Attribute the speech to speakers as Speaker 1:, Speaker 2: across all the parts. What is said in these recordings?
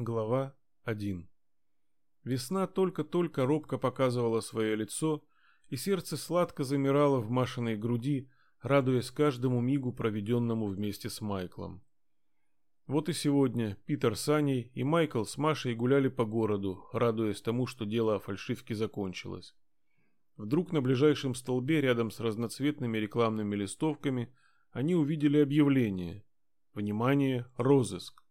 Speaker 1: Глава 1 Весна только-только робко показывала свое лицо, и сердце сладко замирало в Машиной груди, радуясь каждому мигу, проведенному вместе с Майклом. Вот и сегодня Питер с Аней и Майкл с Машей гуляли по городу, радуясь тому, что дело о фальшивке закончилось. Вдруг на ближайшем столбе рядом с разноцветными рекламными листовками они увидели объявление «Внимание! Розыск!».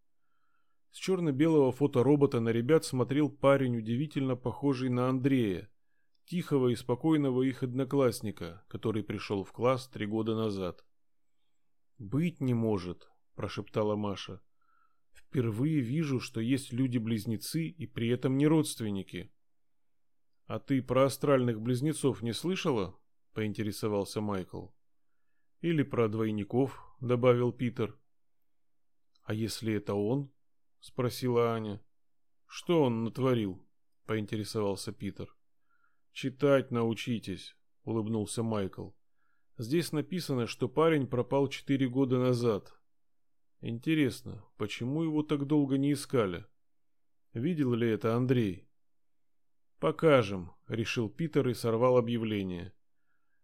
Speaker 1: С черно-белого фоторобота на ребят смотрел парень, удивительно похожий на Андрея, тихого и спокойного их одноклассника, который пришел в класс три года назад. «Быть не может», – прошептала Маша. Впервые вижу, что есть люди-близнецы и при этом не родственники. А ты про астральных близнецов не слышала? поинтересовался Майкл. Или про двойников, добавил Питер. А если это он? Спросила Аня. Что он натворил? поинтересовался Питер. Читать научитесь, улыбнулся Майкл. Здесь написано, что парень пропал четыре года назад, Интересно, почему его так долго не искали? Видел ли это Андрей? Покажем, решил Питер и сорвал объявление.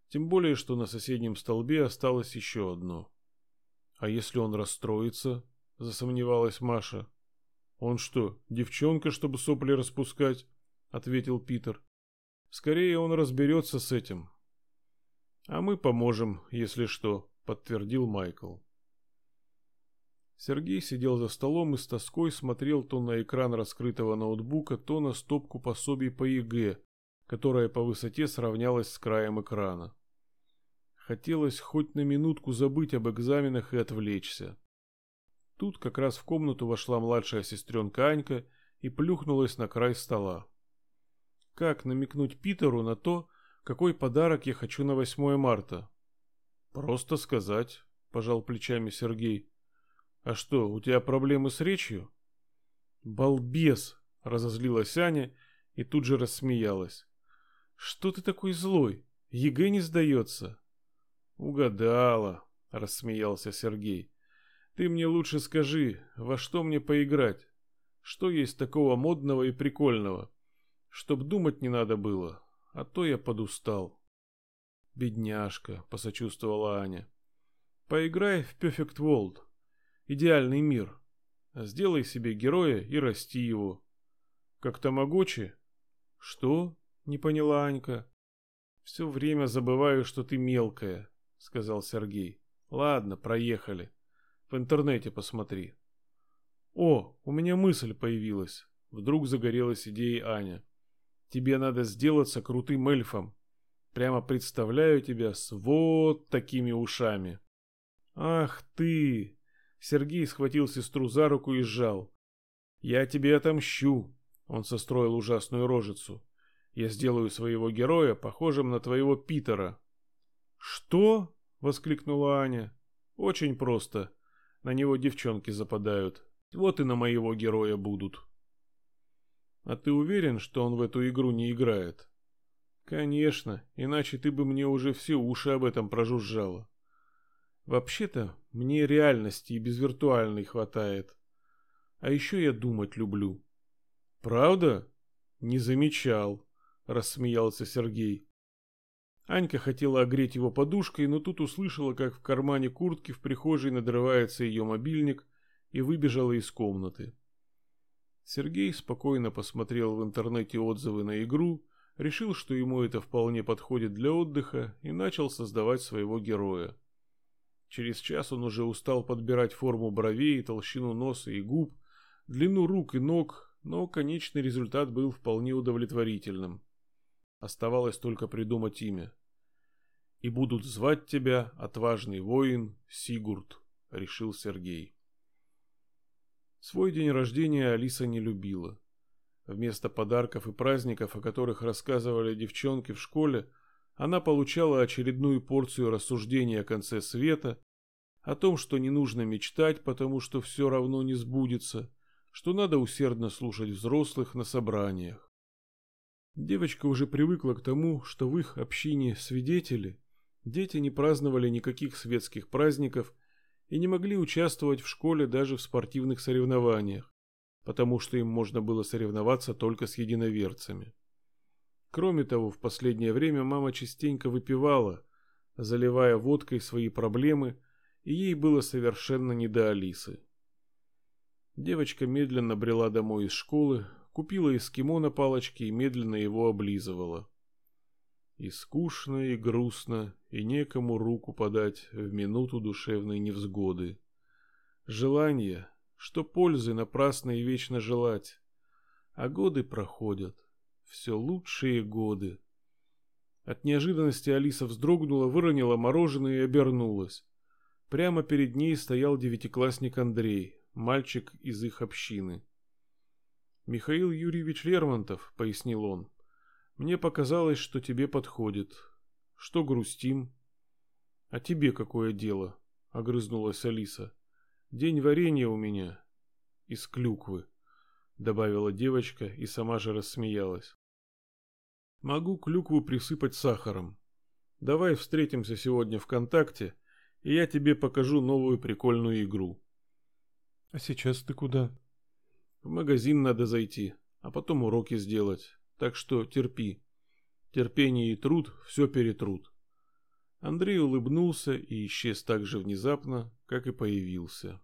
Speaker 1: Тем более, что на соседнем столбе осталось еще одно. А если он расстроится? засомневалась Маша. Он что, девчонка, чтобы сопли распускать? ответил Питер. Скорее он разберется с этим. А мы поможем, если что, подтвердил Майкл. Сергей сидел за столом и с тоской смотрел то на экран раскрытого ноутбука, то на стопку пособий по ЕГЭ, которая по высоте сравнялась с краем экрана. Хотелось хоть на минутку забыть об экзаменах и отвлечься. Тут как раз в комнату вошла младшая сестренка Анька и плюхнулась на край стола. Как намекнуть Питеру на то, какой подарок я хочу на 8 марта? Просто сказать, пожал плечами Сергей. А что, у тебя проблемы с речью? Балбес, разозлилась Аня и тут же рассмеялась. Что ты такой злой? ЕГЭ не сдается. Угадала, рассмеялся Сергей. Ты мне лучше скажи, во что мне поиграть? Что есть такого модного и прикольного? Чтоб думать не надо было, а то я подустал. Бедняжка, посочувствовала Аня. Поиграй в Perfect World идеальный мир. Сделай себе героя и расти его. Как тамагочи? Что? Не поняла Анька. Все время забываю, что ты мелкая, сказал Сергей. Ладно, проехали. В интернете посмотри. О, у меня мысль появилась. Вдруг загорелась идеей Аня. Тебе надо сделаться крутым эльфом. Прямо представляю тебя с вот такими ушами. Ах ты, Сергей схватил сестру за руку и сжал. «Я тебе отомщу!» Он состроил ужасную рожицу. «Я сделаю своего героя похожим на твоего Питера». «Что?» — воскликнула Аня. «Очень просто. На него девчонки западают. Вот и на моего героя будут». «А ты уверен, что он в эту игру не играет?» «Конечно, иначе ты бы мне уже все уши об этом прожужжала». Вообще-то, мне реальности и без виртуальной хватает. А еще я думать люблю. Правда? Не замечал, рассмеялся Сергей. Анька хотела огреть его подушкой, но тут услышала, как в кармане куртки в прихожей надрывается ее мобильник и выбежала из комнаты. Сергей спокойно посмотрел в интернете отзывы на игру, решил, что ему это вполне подходит для отдыха и начал создавать своего героя. Через час он уже устал подбирать форму бровей, толщину носа и губ, длину рук и ног, но конечный результат был вполне удовлетворительным. Оставалось только придумать имя. «И будут звать тебя, отважный воин, Сигурд», — решил Сергей. Свой день рождения Алиса не любила. Вместо подарков и праздников, о которых рассказывали девчонки в школе, она получала очередную порцию рассуждений о конце света, о том, что не нужно мечтать, потому что все равно не сбудется, что надо усердно слушать взрослых на собраниях. Девочка уже привыкла к тому, что в их общине свидетели, дети не праздновали никаких светских праздников и не могли участвовать в школе даже в спортивных соревнованиях. потому что им можно было соревноваться только с единоверцами. Кроме того, в последнее время мама частенько выпивала, заливая водкой свои проблемы, и ей было совершенно не до Алисы. Девочка медленно брела домой из школы, купила эскимо на палочке и медленно его облизывала. И скучно, и грустно, и некому руку подать в минуту душевной невзгоды. Желание, что пользы напрасно и вечно желать. А годы проходят, все лучшие годы. От неожиданности Алиса вздрогнула, выронила мороженое и обернулась. Прямо перед ней стоял девятиклассник Андрей, мальчик из их общины. «Михаил Юрьевич Лермонтов», — пояснил он, — «мне показалось, что тебе подходит. Что грустим?» «А тебе какое дело?» — огрызнулась Алиса. День варенья у меня. Из клюквы, добавила девочка и сама же рассмеялась. Могу клюкву присыпать сахаром. Давай встретимся сегодня ВКонтакте, и я тебе покажу новую прикольную игру.
Speaker 2: А сейчас ты куда?
Speaker 1: В магазин надо зайти, а потом уроки сделать. Так что терпи. Терпение и труд все перетрут. Андрей улыбнулся и исчез так же внезапно, как и появился.